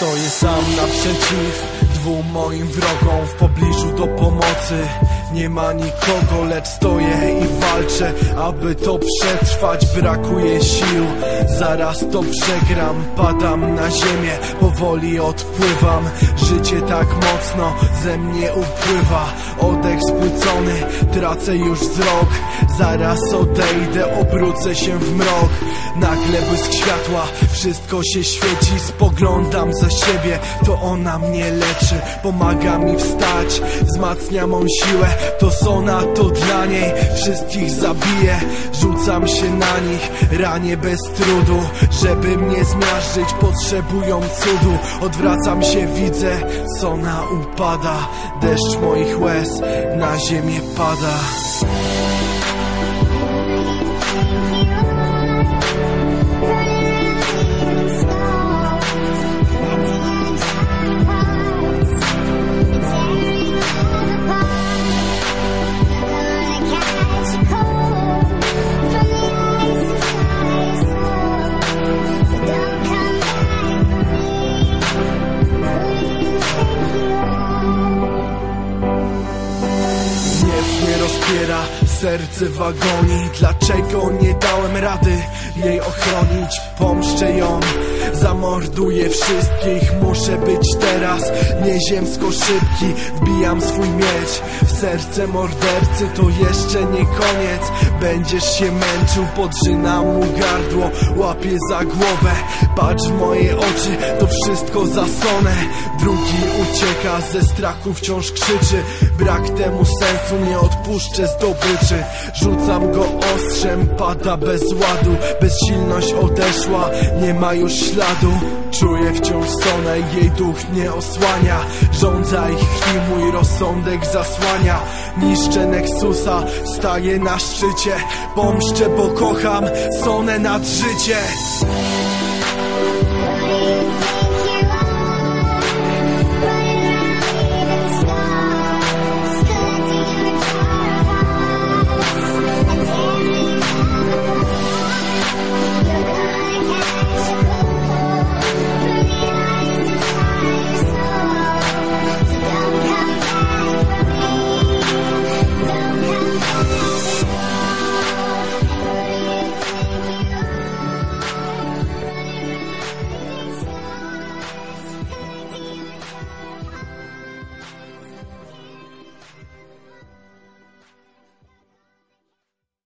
Stoję sam naprzeciw dwóm moim wrogom W pobliżu do pomocy nie ma nikogo, lecz stoję i walczę Aby to przetrwać. Brakuje sił Zaraz to przegram, padam na ziemię Powoli odpływam, życie tak mocno ze mnie upływa. Oddech spłycony, tracę już wzrok. Zaraz odejdę, obrócę się w mrok. Nagle błysk światła, wszystko się świeci. Spoglądam za siebie, to ona mnie leczy. Pomaga mi wstać, wzmacnia mą siłę To sona, to dla niej. Wszystkich zabiję, rzucam się na nich. Ranię bez trudu, żeby mnie zmiażdżyć Potrzebują cudu, odwracam się, widzę Sona upada, deszcz moich łez na ziemię pada Rozpiera, serce w agonii. Dlaczego nie dałem rady jej ochronić? Pomszczę ją, zamorduję wszystkich. Muszę być teraz nieziemsko szybki. Wbijam swój miecz w serce mordercy. To jeszcze nie koniec, będziesz się męczył Podrzynam mu gardło, łapię za głowę. Patrz w moje oczy, to wszystko zasonę Drugi ucieka, ze strachu wciąż krzyczy. Brak temu sensu, nie odpuszczę zdobyczy. Rzucam go ostrzem, pada bez ładu. Bezsilność odeszła, nie ma już śladu. Czuję wciąż sonę, jej duch nie osłania. Żądza ich krwi, mój rozsądek zasłania. Niszczę Nexusa, staję na szczycie się pomszczę, bo kocham Sonę nad życie.